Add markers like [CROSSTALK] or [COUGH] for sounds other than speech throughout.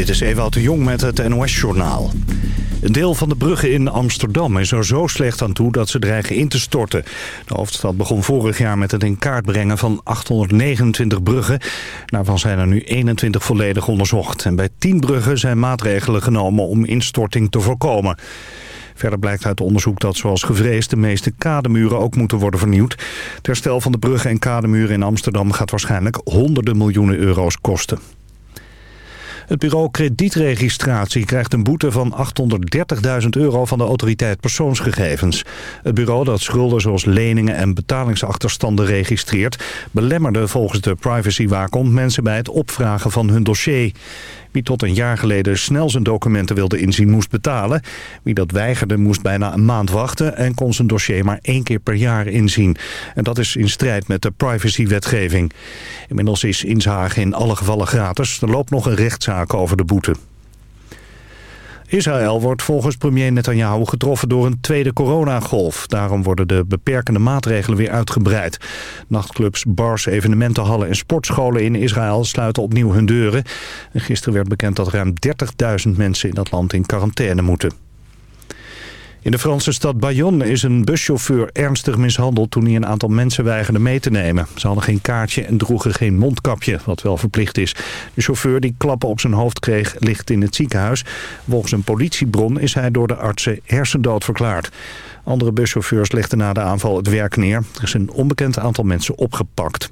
Dit is Ewout de Jong met het NOS-journaal. Een deel van de bruggen in Amsterdam is er zo slecht aan toe dat ze dreigen in te storten. De hoofdstad begon vorig jaar met het in kaart brengen van 829 bruggen. Daarvan zijn er nu 21 volledig onderzocht. En bij 10 bruggen zijn maatregelen genomen om instorting te voorkomen. Verder blijkt uit onderzoek dat zoals gevreesd de meeste kademuren ook moeten worden vernieuwd. Het herstel van de bruggen en kademuren in Amsterdam gaat waarschijnlijk honderden miljoenen euro's kosten. Het bureau kredietregistratie krijgt een boete van 830.000 euro van de autoriteit persoonsgegevens. Het bureau dat schulden zoals leningen en betalingsachterstanden registreert... belemmerde volgens de privacywaakhond mensen bij het opvragen van hun dossier. Wie tot een jaar geleden snel zijn documenten wilde inzien moest betalen. Wie dat weigerde moest bijna een maand wachten en kon zijn dossier maar één keer per jaar inzien. En dat is in strijd met de privacywetgeving. Inmiddels is inzage in alle gevallen gratis. Er loopt nog een rechtszaak over de boete. Israël wordt volgens premier Netanyahu getroffen door een tweede coronagolf. Daarom worden de beperkende maatregelen weer uitgebreid. Nachtclubs, bars, evenementenhallen en sportscholen in Israël sluiten opnieuw hun deuren. En gisteren werd bekend dat ruim 30.000 mensen in dat land in quarantaine moeten. In de Franse stad Bayonne is een buschauffeur ernstig mishandeld toen hij een aantal mensen weigerde mee te nemen. Ze hadden geen kaartje en droegen geen mondkapje, wat wel verplicht is. De chauffeur die klappen op zijn hoofd kreeg ligt in het ziekenhuis. Volgens een politiebron is hij door de artsen hersendood verklaard. Andere buschauffeurs legden na de aanval het werk neer. Er is een onbekend aantal mensen opgepakt.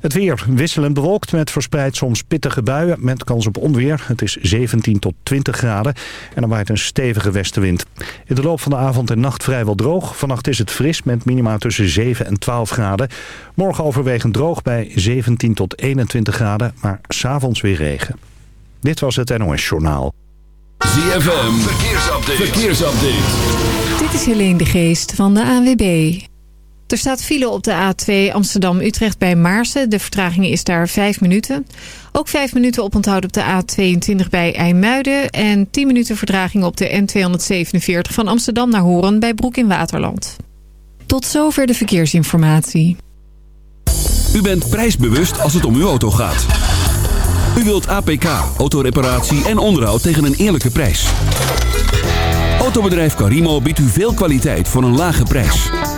Het weer wisselend bewolkt met verspreid soms pittige buien met kans op onweer. Het is 17 tot 20 graden en er waait een stevige westenwind. In de loop van de avond en nacht vrijwel droog. Vannacht is het fris met minima tussen 7 en 12 graden. Morgen overwegend droog bij 17 tot 21 graden, maar s'avonds weer regen. Dit was het NOS Journaal. ZFM, verkeersupdate. verkeersupdate. Dit is Helene de Geest van de ANWB. Er staat file op de A2 Amsterdam-Utrecht bij Maarsen. De vertraging is daar 5 minuten. Ook 5 minuten oponthoud op de A22 bij IJmuiden. En 10 minuten vertraging op de N247 van Amsterdam naar Horen bij Broek in Waterland. Tot zover de verkeersinformatie. U bent prijsbewust als het om uw auto gaat. U wilt APK, autoreparatie en onderhoud tegen een eerlijke prijs. Autobedrijf Carimo biedt u veel kwaliteit voor een lage prijs.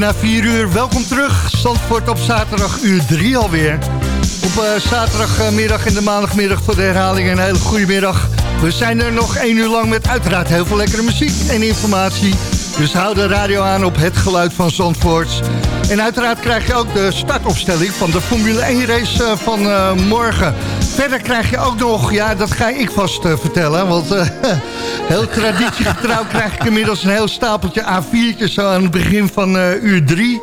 Na 4 uur, welkom terug. Zandvoort op zaterdag uur 3 alweer. Op eh, zaterdagmiddag en de maandagmiddag voor de herhaling een hele goede middag. We zijn er nog 1 uur lang met uiteraard heel veel lekkere muziek en informatie. Dus hou de radio aan op het geluid van Zandvoort. En uiteraard krijg je ook de startopstelling van de Formule 1 race eh, van eh, morgen. Verder krijg je ook nog, ja dat ga ik vast eh, vertellen, want eh, [LAUGHS] heel traditiegetrouw [LAUGHS] krijg ik inmiddels een heel stapeltje A4'tjes zo aan het begin van eh, uur 3.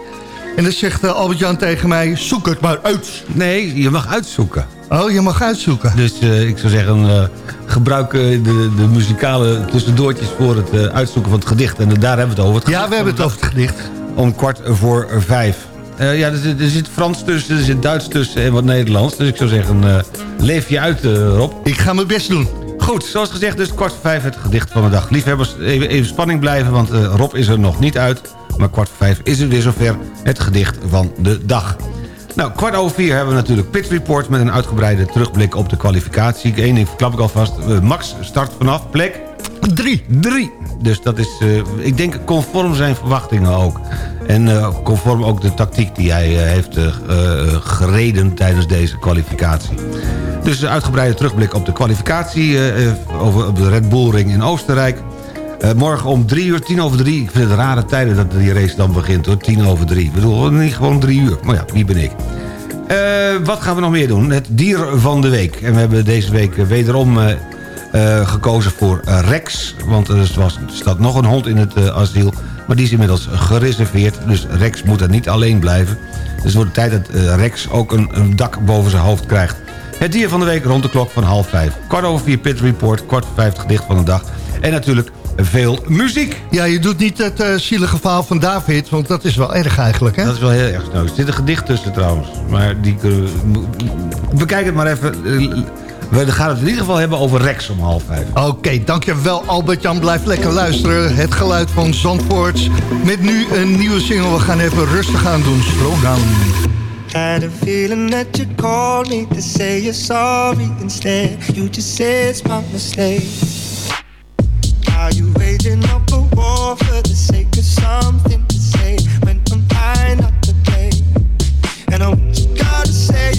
En dan zegt Albert-Jan tegen mij, zoek het maar uit. Nee, je mag uitzoeken. Oh, je mag uitzoeken. Dus ik zou zeggen, gebruik de, de muzikale tussendoortjes voor het uitzoeken van het gedicht. En daar hebben we het over. Het Ja, we hebben het over het gedicht. Om kwart voor vijf. Eh, ja, er zit, er zit Frans tussen, er zit Duits tussen en wat Nederlands. Dus ik zou zeggen, eh, leef je uit, eh, Rob. Ik ga mijn best doen. Goed, zoals gezegd, dus kwart voor vijf het gedicht van de dag. Liefhebbers, even, even spanning blijven, want Rob is er nog niet uit. Maar kwart voor vijf is het weer zover het gedicht van de dag. Nou, kwart over vier hebben we natuurlijk Pit Report... met een uitgebreide terugblik op de kwalificatie. Eén ding verklap ik alvast. Max start vanaf plek... Drie. Drie. Dus dat is, eh, ik denk, conform zijn verwachtingen ook. En eh, conform ook de tactiek die hij eh, heeft gereden tijdens deze kwalificatie. Dus een uitgebreide terugblik op de kwalificatie... over op de Red Bull Ring in Oostenrijk. Morgen om drie uur, tien over drie. Ik vind het rare tijden dat die race dan begint hoor. Tien over drie. Ik bedoel, niet gewoon drie uur. Maar ja, wie ben ik? Wat gaan we nog meer doen? Het dier van de week. En we hebben deze week wederom eh, gekozen voor Rex. Want er was, er staat nog een hond in het eh, asiel. Maar die is inmiddels gereserveerd. Dus Rex moet er niet alleen blijven. Dus het wordt tijd dat eh, Rex ook een, een dak boven zijn hoofd krijgt. Het dier van de week rond de klok van half vijf. Kwart over vier Pit Report. Kwart voor vijf gedicht van de dag. En natuurlijk veel muziek. Ja, je doet niet het zielige verhaal van David, want dat is wel erg eigenlijk, hè? Dat is wel heel erg. Er zit een gedicht tussen trouwens. Maar die kunnen Bekijk het maar even. We gaan het in ieder geval hebben over Rex om half vijf. Oké, dankjewel Albert-Jan. Blijf lekker luisteren. Het geluid van Zandvoort. Met nu een nieuwe single. We gaan even rustig aan doen. Slow down. Had a feeling that you called me to say you're sorry instead. You just said it's my mistake. Are you waging up a war for the sake of something to say when I'm fine not to play? And I what you gotta say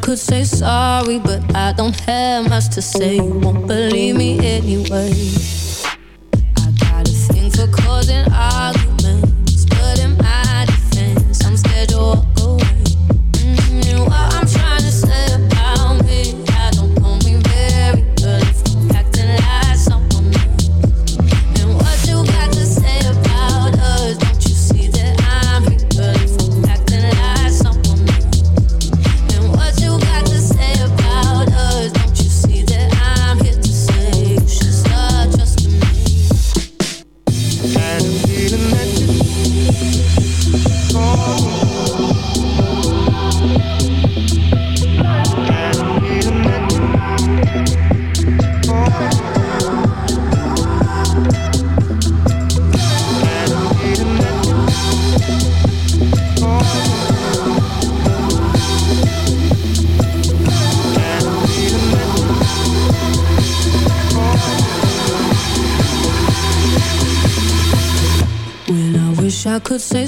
could say sorry, but I don't have much to say. You won't believe me anyway.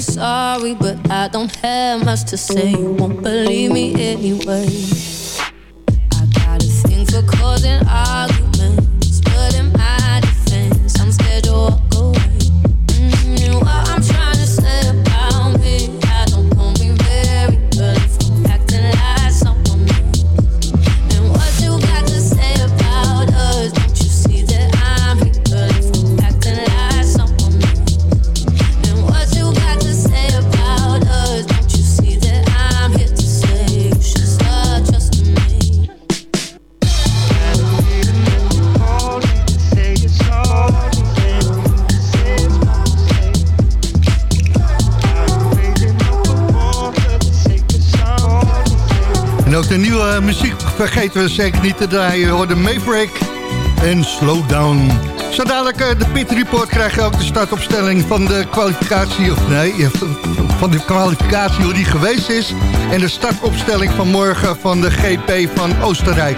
Sorry, but I don't have much to say. You won't believe me anyway. De nieuwe muziek vergeten we zeker niet te draaien. We hoorden Maverick en Slow Down. Zo dadelijk eh, de Pit Report krijg je ook de startopstelling van de kwalificatie... of nee, eh, van de kwalificatie hoe die geweest is... en de startopstelling van morgen van de GP van Oostenrijk.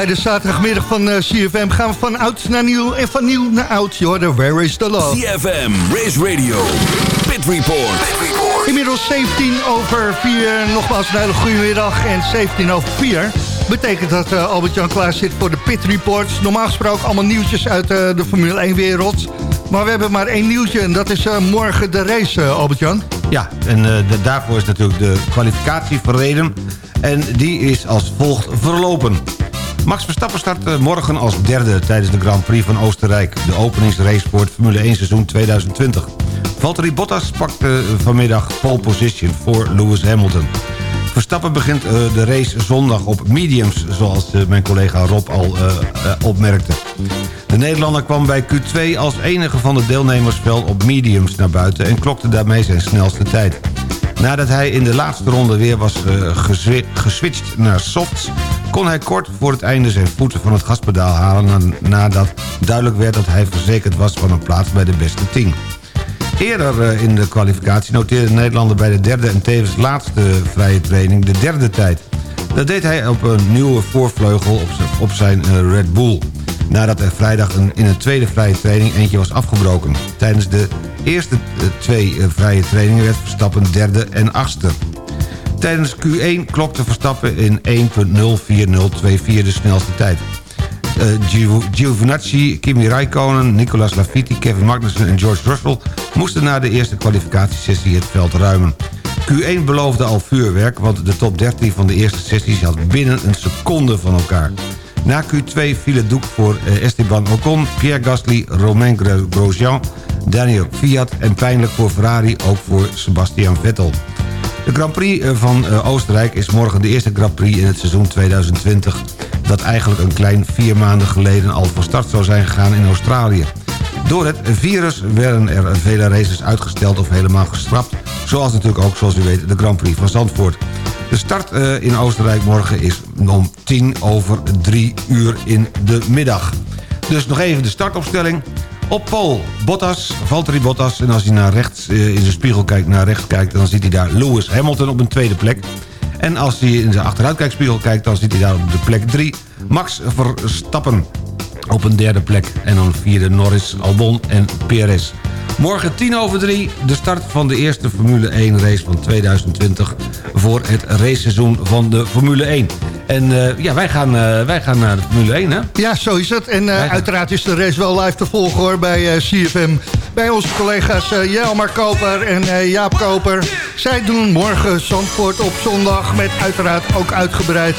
Bij de zaterdagmiddag van eh, CFM gaan we van oud naar nieuw en van nieuw naar oud. Je hoorde Where is the Love? CFM, Race Radio, Pit Report. Inmiddels 17 over 4. Nogmaals een hele goede middag. En 17 over 4 betekent dat eh, Albert-Jan klaar zit voor de Pit Reports. Normaal gesproken allemaal nieuwtjes uit eh, de Formule 1-wereld. Maar we hebben maar één nieuwtje en dat is eh, morgen de race, Albert-Jan. Ja, en eh, de- daarvoor is natuurlijk de kwalificatie verreden. En die is als volgt verlopen. Max Verstappen start eh, morgen als derde tijdens de Grand Prix van Oostenrijk. De openingsrace voor het Formule 1 seizoen 2020. Valtteri Bottas pakte vanmiddag pole position voor Lewis Hamilton. Verstappen begint eh, de race zondag op mediums, zoals eh, mijn collega Rob al eh, eh, opmerkte. De Nederlander kwam bij Q2 als enige van de deelnemers wel op mediums naar buiten... en klokte daarmee zijn snelste tijd. Nadat hij in de laatste ronde weer was eh, geswitcht naar softs... kon hij kort voor het einde zijn voeten van het gaspedaal halen... na- nadat duidelijk werd dat hij verzekerd was van een plaats bij de beste 10. Eerder eh, in de kwalificatie noteerde de Nederlander bij de derde en tevens laatste vrije training de derde tijd. Dat deed hij op een nieuwe voorvleugel op zijn, eh, Red Bull. Nadat er vrijdag in een tweede vrije training eentje was afgebroken. Tijdens de eerste eh, twee vrije trainingen werd Verstappen derde en achtste. Tijdens Q1 klokte Verstappen in 1.04024 de snelste tijd. Gio- Giovinazzi, Kimi Räikkönen, Nicolas Latifi, Kevin Magnussen en George Russell... moesten na de eerste kwalificatiesessie het veld ruimen. Q1 beloofde al vuurwerk, want de top 13 van de eerste sessies had binnen een seconde van elkaar. Na Q2 viel het doek voor eh, Esteban Ocon, Pierre Gasly, Romain Gro- Grosjean, Daniel Fiat en pijnlijk voor Ferrari ook voor Sebastian Vettel. De Grand Prix eh, van eh, Oostenrijk is morgen de eerste Grand Prix in het seizoen 2020... dat eigenlijk een klein vier maanden geleden al van start zou zijn gegaan in Australië. Door het virus werden er vele races uitgesteld of helemaal geschrapt... zoals natuurlijk ook, zoals u weet, de Grand Prix van Zandvoort. De start eh, in Oostenrijk morgen is om tien over drie uur in de middag. Dus nog even de startopstelling. Op Paul Bottas, Valtteri Bottas. En als hij naar rechts eh, in zijn spiegel kijkt, naar rechts kijkt... dan ziet hij daar Lewis Hamilton op een tweede plek. En als hij in zijn achteruitkijkspiegel kijkt... dan ziet hij daar op de plek 3 Max Verstappen op een derde plek. En dan vierde Norris, Albon en Perez. Morgen 10 over 3 de start van de eerste Formule 1 race van 2020... voor het raceseizoen van de Formule 1. En eh, ja, wij gaan, eh, wij gaan naar de Formule 1, hè? Ja, zo is het. En eh, uiteraard is de race wel live te volgen hoor bij eh, CFM. Bij onze collega's Jelmar Koper en eh, Jaap Koper. Zij doen morgen Zandvoort op zondag met uiteraard ook uitgebreid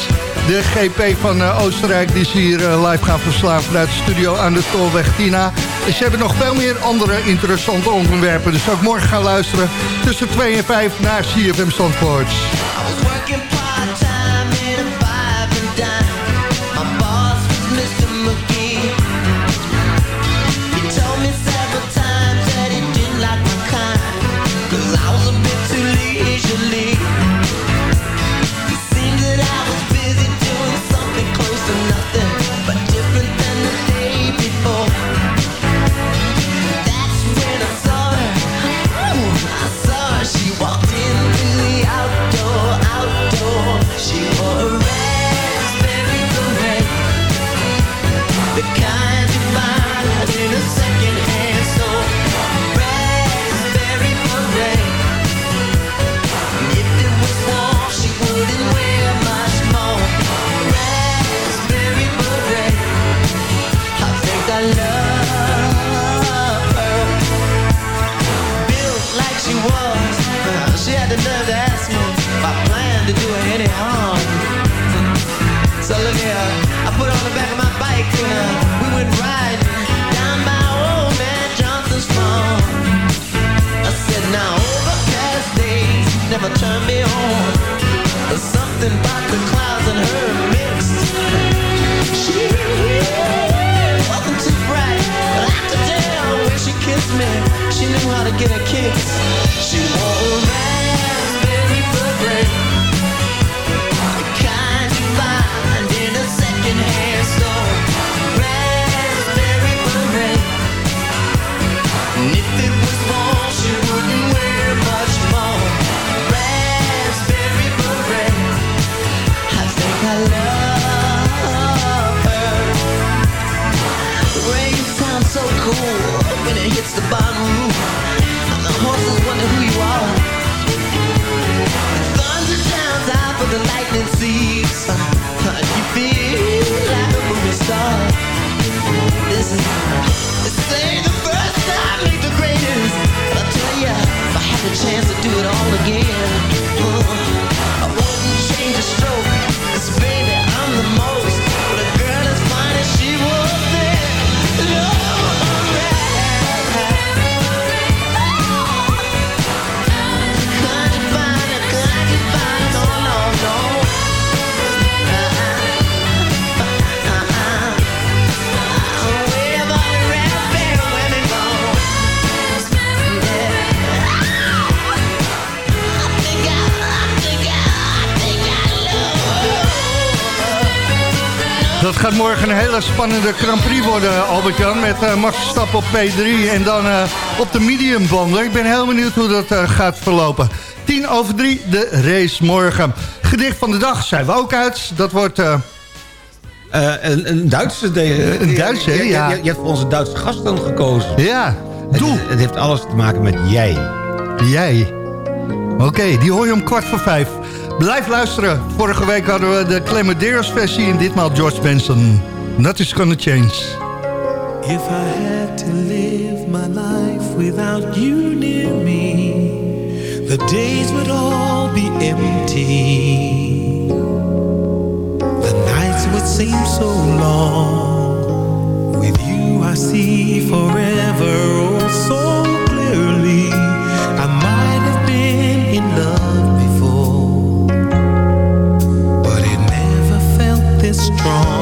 de GP van eh, Oostenrijk... die ze hier live gaan verslaan vanuit de studio aan de Tolweg Tina. En ze hebben nog veel meer andere interessante onderwerpen. Dus ook morgen gaan luisteren tussen 2 en 5 naar CFM Zandvoort. gaat morgen een hele spannende Grand Prix worden, Albert-Jan. Met uh, Max op P3 en dan eh, op de mediumbanden. Ik ben heel benieuwd hoe dat eh, gaat verlopen. 10 over 3, de race morgen. Gedicht van de dag zijn we ook uit. Dat wordt... een, een Duitse... Een Duitse, ja. Je, hebt voor onze Duitse gast dan gekozen. Ja, doe. Het, heeft alles te maken met jij. Jij. Oké, die hoor je om kwart voor vijf. Blijf luisteren. Vorige week hadden we de Clemadeers versie en ditmaal George Benson. Nothing's gonna change. If I had to live my life without you near me The days would all be empty The nights would seem so long With you I see forever strong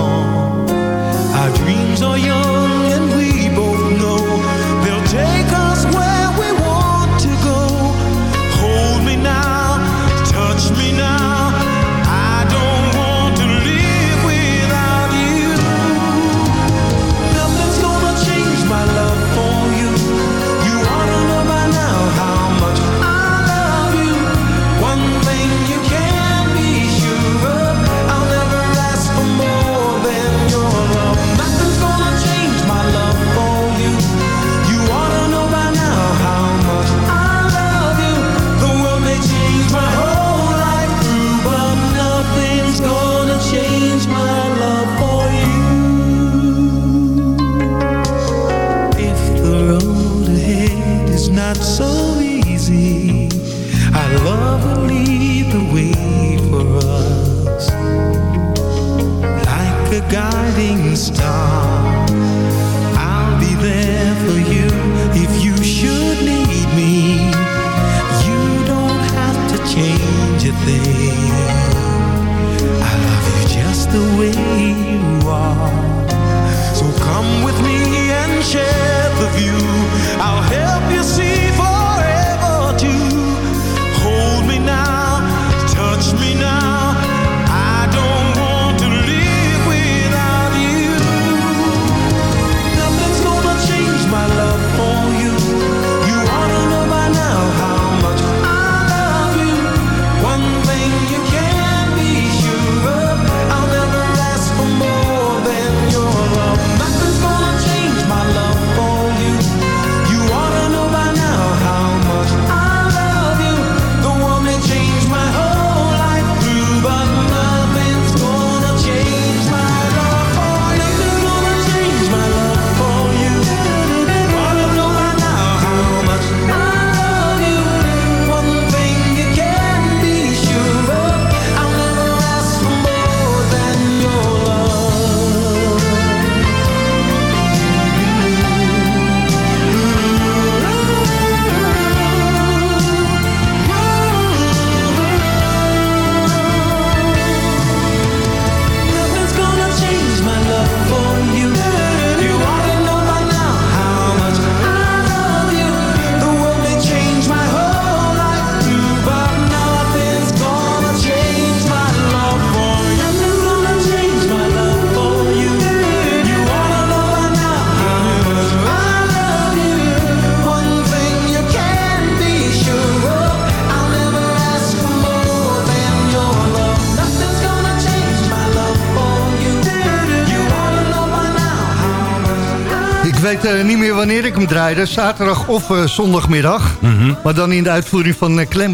wanneer ik hem draaide. Zaterdag of eh, zondagmiddag. Mm. Maar dan in de uitvoering van uh,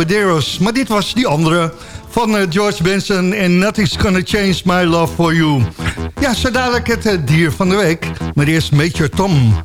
Maar dit was die andere van eh, George Benson. En Nothing's Gonna Change My Love For You. Ja, zo dadelijk het dier van de week. Maar eerst Major Tom.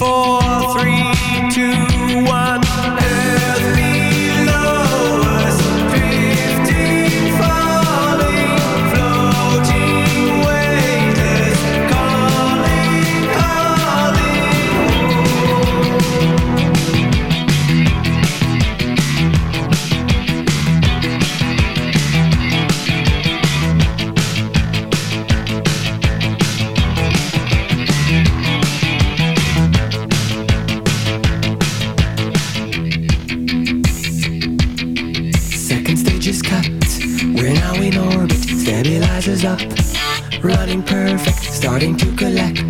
Four, three, two, one. Running perfect. Starting to collect.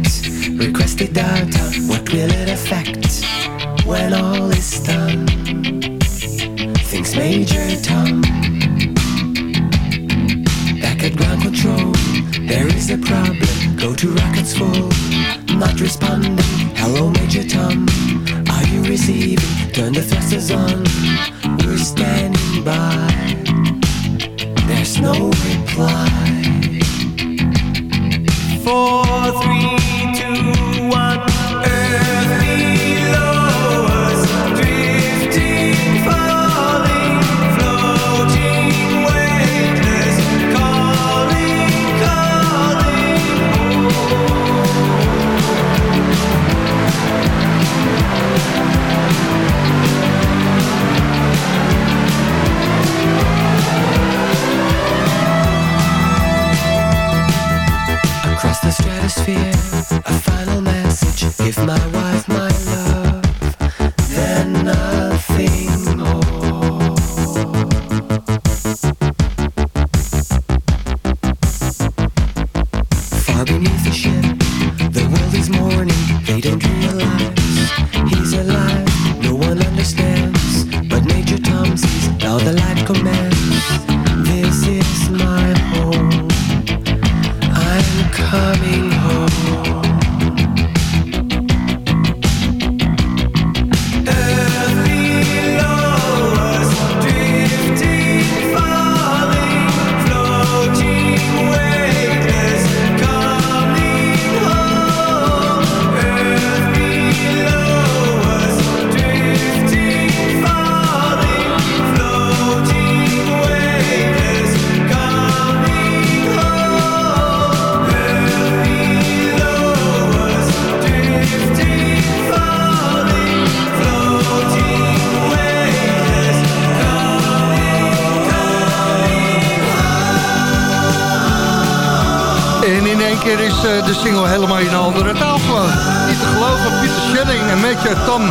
Eh, de single helemaal in een andere taal gewoon. Niet te geloven, Pieter Schelling en Matthew Tom.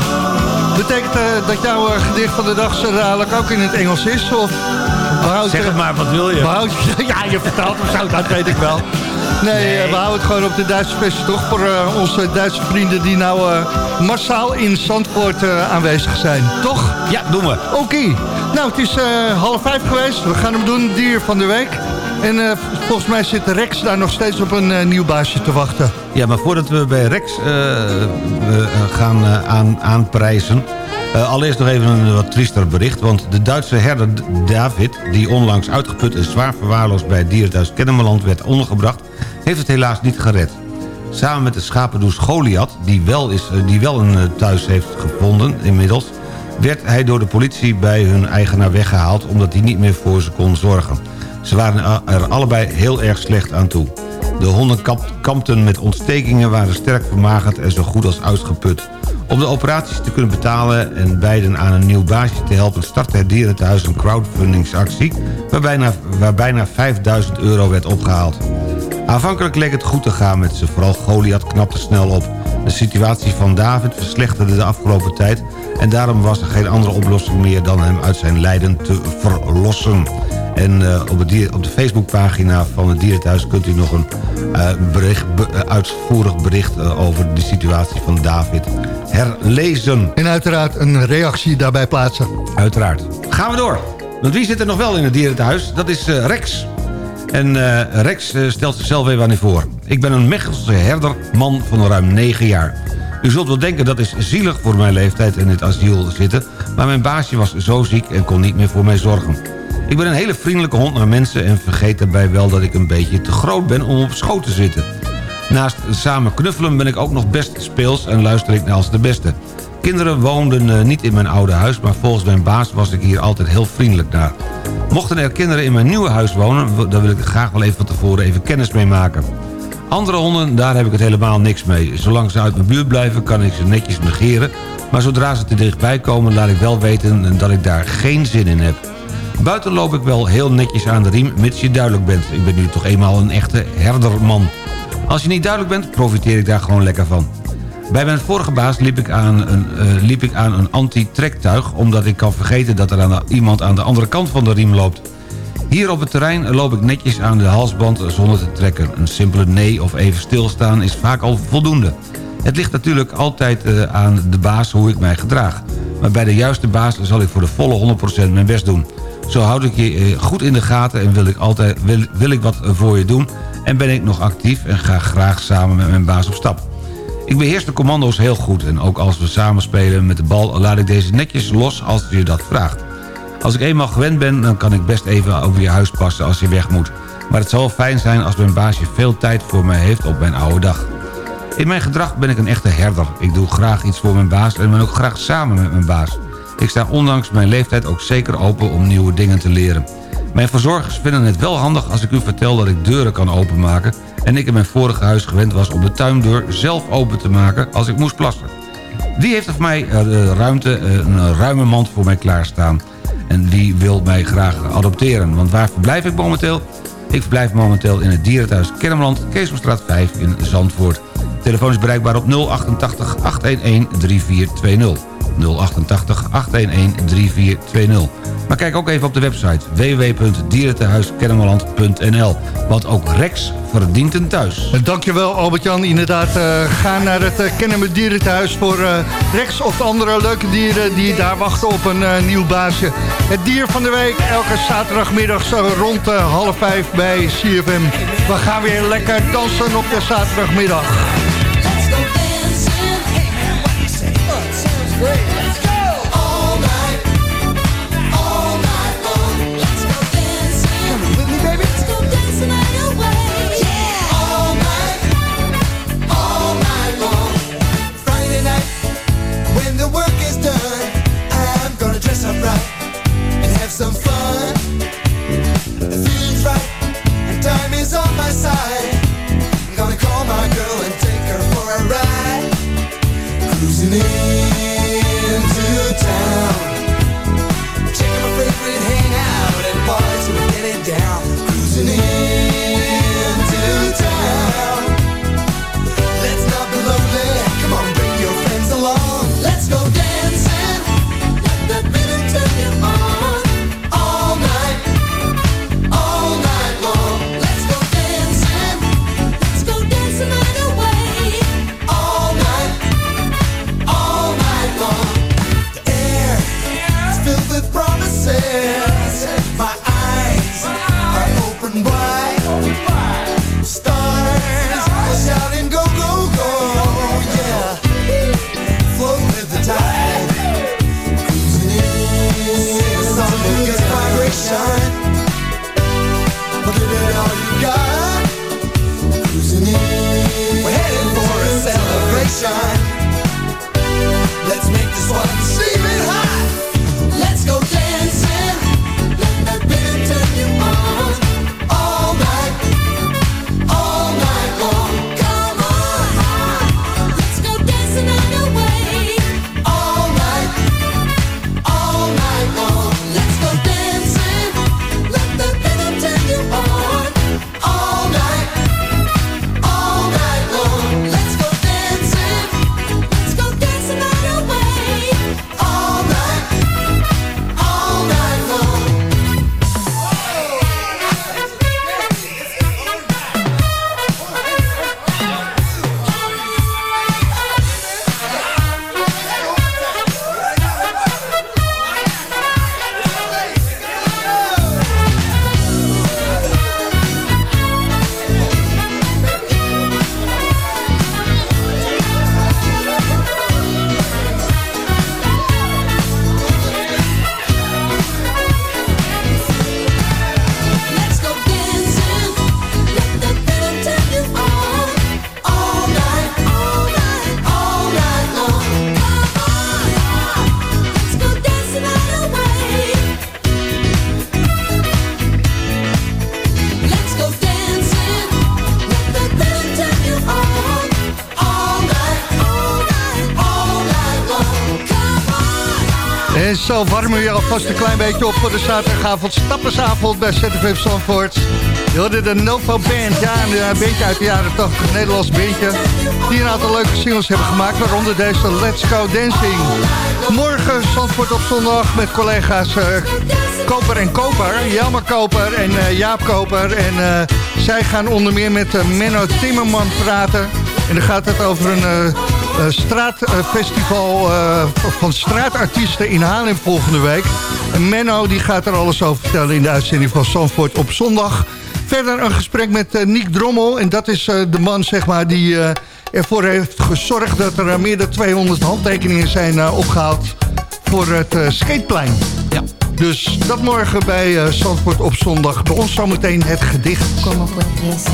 Betekent eh, dat jouw eh, gedicht van de dag zo dadelijk ook in het Engels is? Of behoud Zeg het maar, wat wil je? behoud [LAUGHS] ja, je vertaalt hem zo, dat weet ik wel. Nee, we houden het gewoon op de Duitse versie toch voor onze Duitse vrienden die nou eh, massaal in Zandvoort aanwezig zijn. Toch? Ja, doen we. Oké. Nou, het is eh, half vijf geweest. We gaan hem doen, dier van de week. En eh, volgens mij zit Rex daar nog steeds op een eh, nieuw baasje te wachten. Ja, maar voordat we bij Rex gaan aan, aanprijzen... allereerst nog even een wat triester bericht. Want de Duitse herder David, die onlangs uitgeput en zwaar verwaarloosd... bij het dierenthuis Kennemerland werd ondergebracht... heeft het helaas niet gered. Samen met de schapendoes Goliath, die wel, is, die wel een thuis heeft gevonden inmiddels... werd hij door de politie bij hun eigenaar weggehaald... omdat hij niet meer voor ze kon zorgen. Ze waren er allebei heel erg slecht aan toe. De honden kampten met ontstekingen, waren sterk vermagerd en zo goed als uitgeput. Om de operaties te kunnen betalen en beiden aan een nieuw baasje te helpen... startte het dierenthuis een crowdfundingsactie... waar bijna, waar bijna 5000 euro werd opgehaald. Aanvankelijk leek het goed te gaan met ze, vooral Goliath knapte snel op. De situatie van David verslechterde de afgelopen tijd... en daarom was er geen andere oplossing meer dan hem uit zijn lijden te verlossen. En eh, op, het dier, op de Facebookpagina van het dierenthuis kunt u nog een eh, bericht, be- eh, uitvoerig bericht over de situatie van David herlezen. En uiteraard een reactie daarbij plaatsen. Uiteraard. Gaan we door. Want wie zit er nog wel in het dierenthuis? Dat is Rex. En eh, Rex eh, stelt zichzelf even aan voor. Ik ben een Mechelse herder, man van ruim 9 jaar. U zult wel denken dat is zielig voor mijn leeftijd in het asiel zitten... maar mijn baasje was zo ziek en kon niet meer voor mij zorgen. Ik ben een hele vriendelijke hond naar mensen... en vergeet daarbij wel dat ik een beetje te groot ben om op schoot te zitten. Naast samen knuffelen ben ik ook nog best speels en luister ik naar als de beste. Kinderen woonden eh, niet in mijn oude huis... maar volgens mijn baas was ik hier altijd heel vriendelijk naar. Mochten er kinderen in mijn nieuwe huis wonen... dan wil ik graag wel even van tevoren even kennis mee maken. Andere honden, daar heb ik het helemaal niks mee. Zolang ze uit mijn buurt blijven, kan ik ze netjes negeren... maar zodra ze te dichtbij komen, laat ik wel weten dat ik daar geen zin in heb. Buiten loop ik wel heel netjes aan de riem, mits je duidelijk bent. Ik ben nu toch eenmaal een echte herderman. Als je niet duidelijk bent, profiteer ik daar gewoon lekker van. Bij mijn vorige baas liep ik aan een, eh, een anti-trektuig... omdat ik kan vergeten dat er iemand aan de andere kant van de riem loopt. Hier op het terrein loop ik netjes aan de halsband zonder te trekken. Een simpele nee of even stilstaan is vaak al voldoende. Het ligt natuurlijk altijd eh, aan de baas hoe ik mij gedraag. Maar bij de juiste baas zal ik voor de volle 100% mijn best doen. Zo houd ik je eh, goed in de gaten en wil ik, altijd, wil, wil ik wat voor je doen... en ben ik nog actief en ga graag samen met mijn baas op stap. Ik beheers de commando's heel goed en ook als we samen spelen met de bal... laat ik deze netjes los als je dat vraagt. Als ik eenmaal gewend ben, dan kan ik best even over je huis passen als je weg moet. Maar het zal fijn zijn als mijn baasje veel tijd voor mij heeft op mijn oude dag. In mijn gedrag ben ik een echte herder. Ik doe graag iets voor mijn baas en ben ook graag samen met mijn baas. Ik sta ondanks mijn leeftijd ook zeker open om nieuwe dingen te leren. Mijn verzorgers vinden het wel handig als ik u vertel dat ik deuren kan openmaken... en ik in mijn vorige huis gewend was om de tuindeur zelf open te maken als ik moest plassen. Wie heeft voor mij eh, ruimte, eh, een ruime mand voor mij klaarstaan? En wie wil mij graag adopteren? Want waar verblijf ik momenteel? Ik verblijf momenteel in het dierenthuis Kennemerland, Keesomstraat 5 in Zandvoort. Telefoon is bereikbaar op 088 811 3420. 088 811 3420. Maar kijk ook even op de website www.dierentehuiskennemerland.nl. Want ook Rex verdient een thuis. En Dankjewel Albert-Jan. Inderdaad, eh, ga naar het uh, Kennemer Dierenthuis voor eh, Rex of de andere leuke dieren die daar wachten op een eh, nieuw baasje. Het dier van de week, elke zaterdagmiddag zo rond eh, half vijf bij CFM. We gaan weer lekker dansen op de zaterdagmiddag. Friday alvast een klein beetje op voor de zaterdagavond stappersavond bij ZFM Zandvoort. Je hoorde de Novo Band, ja, een eh, bandje uit de jaren 80, een Nederlands bandje. Die een aantal leuke singles hebben gemaakt, waaronder deze Let's Go Dancing. Morgen Zandvoort op zondag met collega's eh, Koper en Koper, Jelmer Koper en eh, Jaap Koper. En zij gaan onder meer met Menno Timmerman praten. En dan gaat het over een straatfestival eh, van straatartiesten in Haarlem volgende week. En Menno die gaat er alles over vertellen in de uitzending van Zandvoort op zondag. Verder een gesprek met eh, Niek Drommel. En dat is eh, de man zeg maar, die eh, ervoor heeft gezorgd... dat er eh, meer dan 200 handtekeningen zijn eh, opgehaald voor het eh, skateplein. Ja. Dus dat morgen bij eh, Zandvoort op zondag. Bij ons zometeen het gedicht. Last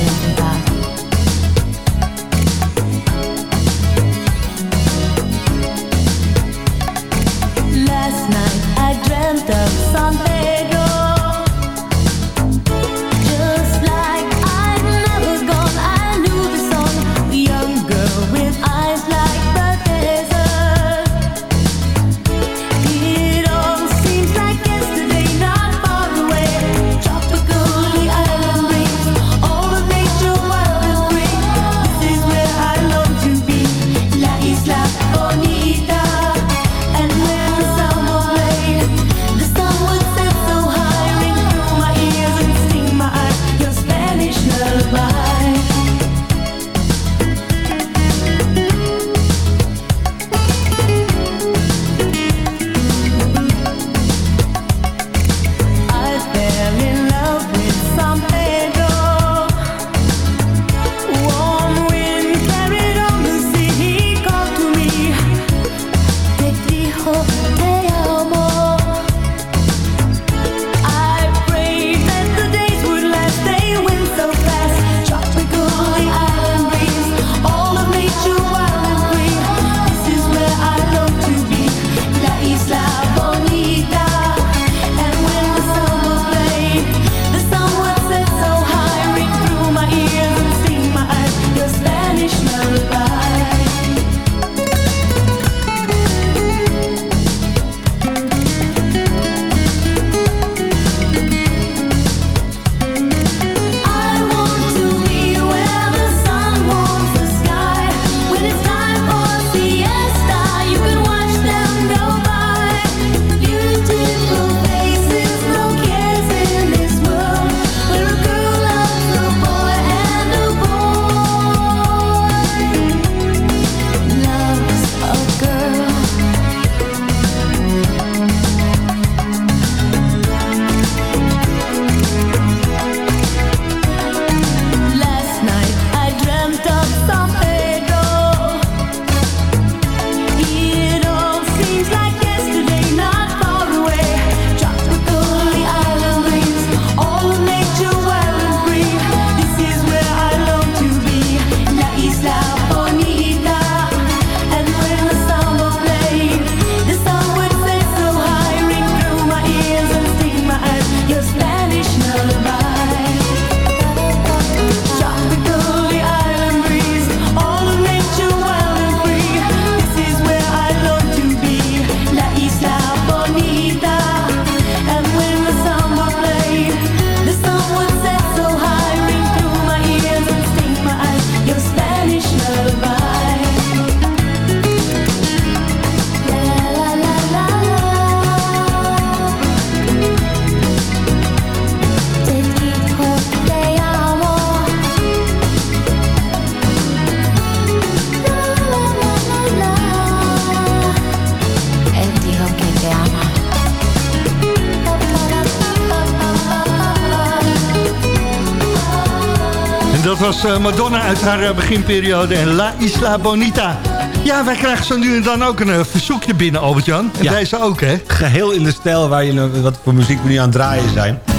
dat was eh, Madonna uit haar eh, beginperiode en La Isla Bonita. Ja, wij krijgen zo nu en dan ook een eh, verzoekje binnen, Albert-Jan. En Ja. deze ook, hè? Geheel in de stijl waar je wat voor muziek we nu aan het draaien zijn. [LAUGHS]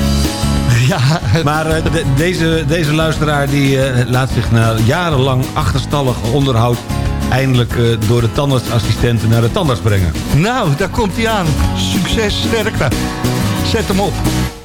Ja. Maar de- deze, deze luisteraar die laat zich na jarenlang achterstallig onderhoud... eindelijk door de tandartsassistenten naar de tandarts brengen. Nou, daar komt hij aan. Succes, sterkte. Zet hem op.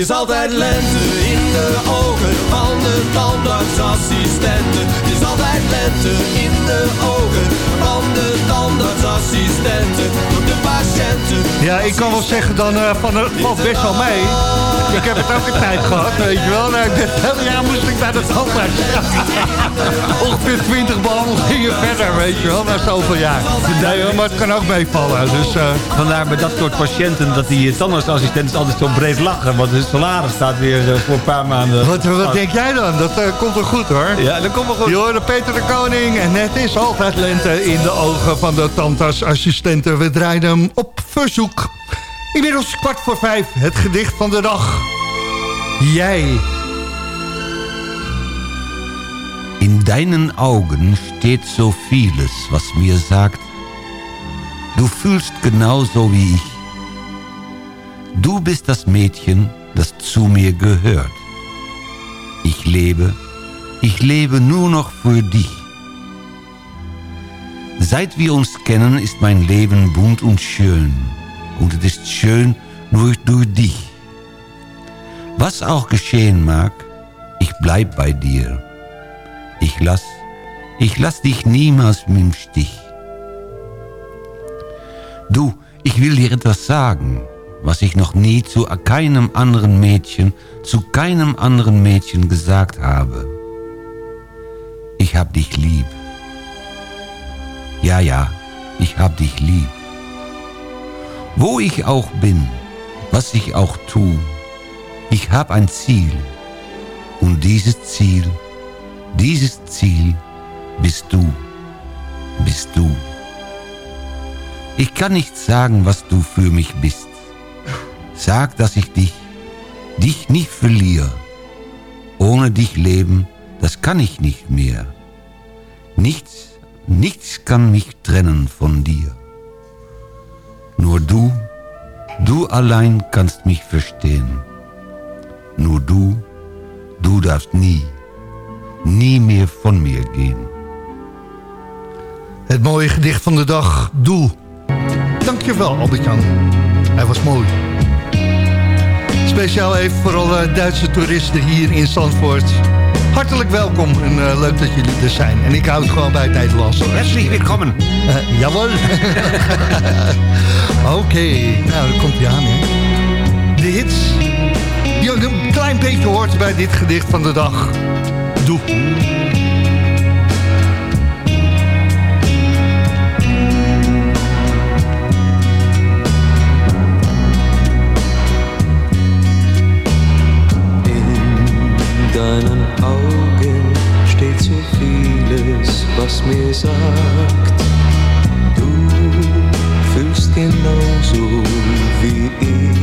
is altijd lente in de ogen van de tandartsassistenten. Het is altijd lente in de ogen van de tandartsassistenten. Voor de patiënten. Ja, ik kan wel zeggen dan eh, van het valt best wel mee. Ik heb het ook een tijd gehad, weet je wel. Nou, hele jaar moest ik naar de tandarts. [LAUGHS] Ongeveer 20 behandelingen verder, weet je wel, na zoveel jaar. Nee, hoor, maar het kan ook meevallen. Dus, eh, Vandaar bij dat soort patiënten dat die tandartsassistenten altijd zo breed lachen. Want de salaris staat weer eh, voor een paar maanden... wat, wat denk jij dan? Dat eh, komt wel goed hoor. Ja, dat komt wel goed. Je hoorde Peter de Koning en het is altijd lente in de ogen van de tandartsassistenten. We draaien hem op verzoek. Inmiddels kwart voor vijf, het gedicht van de dag. Jij. In deinen Augen steht so vieles, was mir sagt, du fühlst genauso wie ich. Du bist das Mädchen, das zu mir gehört. Ich lebe, ich lebe nur noch für dich. Seit wir uns kennen, ist mein Leben bunt und schön. Und es ist schön nur durch dich. Was auch geschehen mag, ich bleib bei dir. Ich lass, ich lass dich niemals im Stich. Du, ich will dir etwas sagen, was ich noch nie zu keinem anderen Mädchen, zu keinem anderen Mädchen gesagt habe. Ich hab dich lieb. Ja, ja, ich hab dich lieb. Wo ich auch bin, was ich auch tu, ich hab ein Ziel. Und dieses Ziel, dieses Ziel bist du, bist du. Ich kann nicht sagen, was du für mich bist. Sag, dass ich dich, dich nicht verliere. Ohne dich leben, das kann ich nicht mehr. Nichts, nichts kann mich trennen von dir. Nur du, du allein kannst mich verstehen. Nur du, du darfst nie, nie meer von mir gehen. Het mooie gedicht van de dag, Doe. Dankjewel, Albert-Jan. Hij was mooi. Speciaal even voor alle Duitse toeristen hier in Zandvoort. Hartelijk welkom en eh, leuk dat jullie er zijn. En ik hou het gewoon bij het Nederlands. Herzlich willkommen. Uh, jawel. [LAUGHS] Oké, nou dan komt hij aan, hè. De hits. Die ook een klein beetje hoort bij dit gedicht van de dag. Doe. In Augen steht so vieles, was mir sagt, du so wie ich.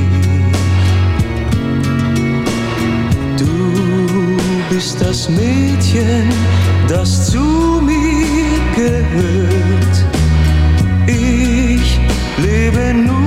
Du bist das Mädchen, das zu mir gehört. Ich lebe nur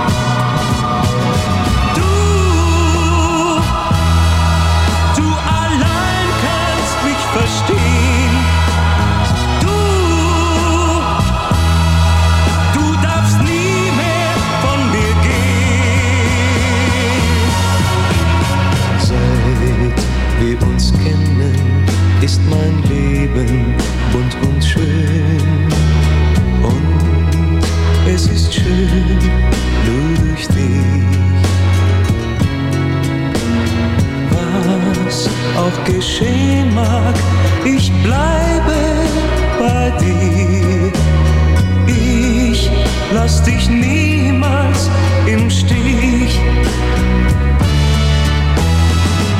Geschehen mag, ich bleibe bei dir. Ich lass dich niemals im Stich.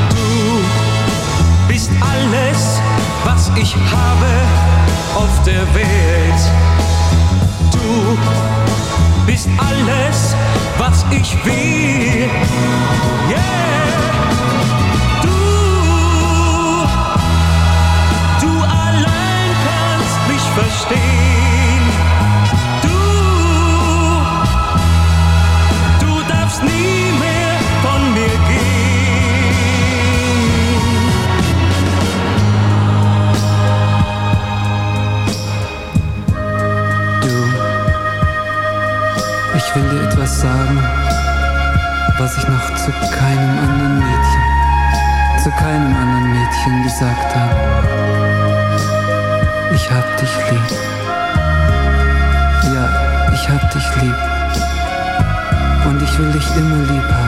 Du bist alles, was ich habe auf der Welt. Du bist alles, was ich will. Yeah. Verstehen. Du, du darfst nie mehr von mir gehen. Ich will dir etwas sagen, was ich noch zu keinem anderen Mädchen, zu keinem anderen Mädchen gesagt habe. immer lieber.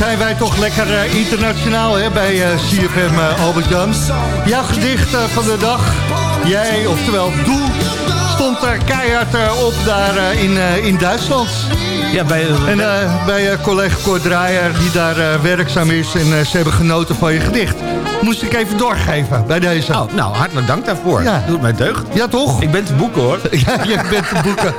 Zijn wij toch lekker eh, internationaal hè, bij eh, CFM eh, Albert-Jan. Jouw gedicht van de dag, jij, oftewel Doel, stond er keihard op daar in, in Duitsland. Ja, bij, en bij collega Cor Draaier, die daar werkzaam is en ze hebben genoten van je gedicht. Moest ik even doorgeven bij deze. Oh, nou, hartelijk dank daarvoor. Ja. Doet mij deugd. Ja, toch? Ik ben te boeken, hoor. [LAUGHS] Ja, je bent te boeken.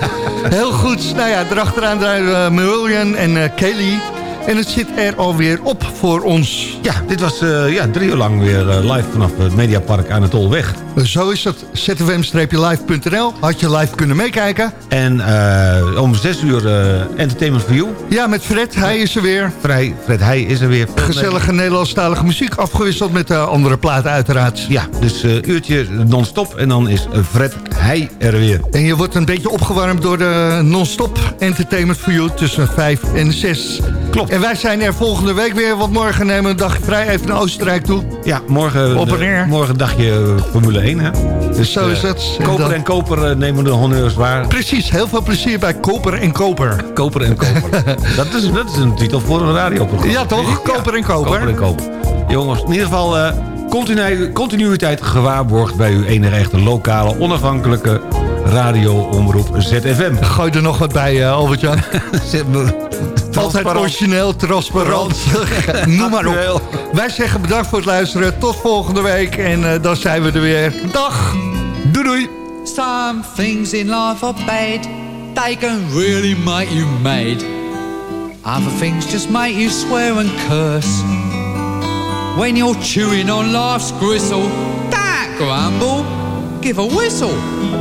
Heel goed. Nou ja, erachteraan draaien Marion en Kelly. En het zit er alweer op voor ons. Ja, dit was eh, ja, drie uur lang weer eh, live vanaf het Mediapark aan de Tolweg. Zo is het. zfm-live.nl. Had je live kunnen meekijken. En eh, om zes uur eh, Entertainment for You. Ja, met Fred. Hij is er weer. Vrij, Fred Heij is er weer. Gezellige Nederlandstalige muziek. Afgewisseld met uh, andere platen uiteraard. Ja, dus uurtje non-stop. En dan is Fred Heij er weer. En je wordt een beetje opgewarmd door de non-stop Entertainment for You tussen 5 en 6. Klopt. En wij zijn er volgende week weer. Want morgen nemen we een dag vrij even naar Oostenrijk toe. Ja, morgen, Op en neer. morgen een dagje Formule 1. Hè? Dus, Zo is eh, het. Koper en koper eh, nemen de honneurs waar. Precies, heel veel plezier bij Koper en Koper. Koper en koper. [LAUGHS] dat, is, dat is een titel voor een radioprogramma. Ja, toch? Koper en Koper. Koper en koper. Jongens, in ieder geval eh, continu, continuïteit gewaarborgd... bij uw enige echte lokale, onafhankelijke radioomroep ZFM. Gooi er nog wat bij, uh, Albert-Jan. [LAUGHS] Altijd origineel, transparant. Noem maar op. Wij zeggen bedankt voor het luisteren. Tot volgende week. En uh, dan zijn we er weer. Dag. Doei doei. Some things in life are bad. They can really make you mad. Other things just make you swear and curse. When you're chewing on life's gristle, don't grumble, give a whistle.